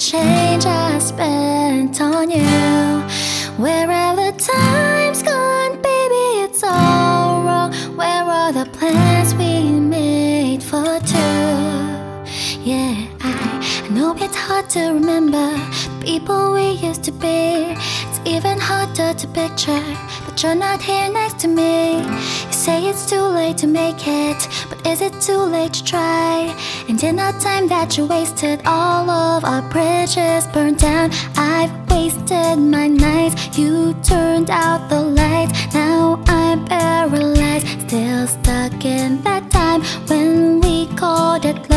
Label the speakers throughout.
Speaker 1: change I spent on you. Where are the times gone, baby? It's all wrong. Where are the plans we made for two? Yeah, I, I know it's hard to remember people we used to be. It's even harder to picture that you're not here next to me. You say it's too late to make it, but is it too late to try? And in the time that you wasted, all of our bridges burned down. I've wasted my nights, you turned out the lights. Now I'm paralyzed, still stuck in that time when we called it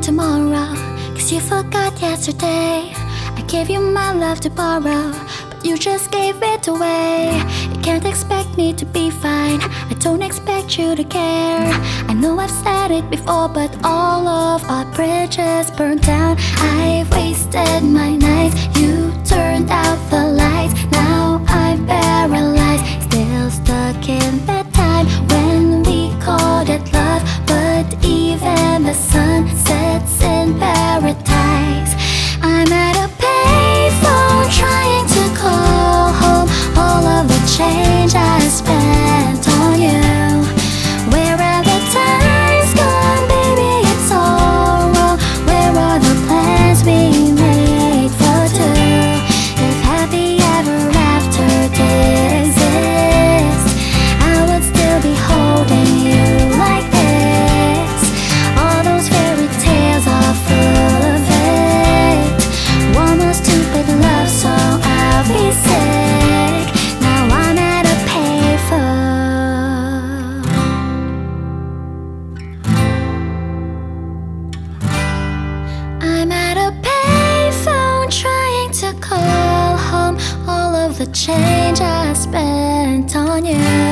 Speaker 1: tomorrow. Cause you forgot yesterday. I gave you my love to borrow, but you just gave it away. You can't expect me to be fine. I don't expect you to care. I know I've said it before, but all of our bridges burned down. I've wasted my nights. You turned out the lights. Now I'm paralyzed, still stuck in that time when we called it love. But even the sun the change I spent on you.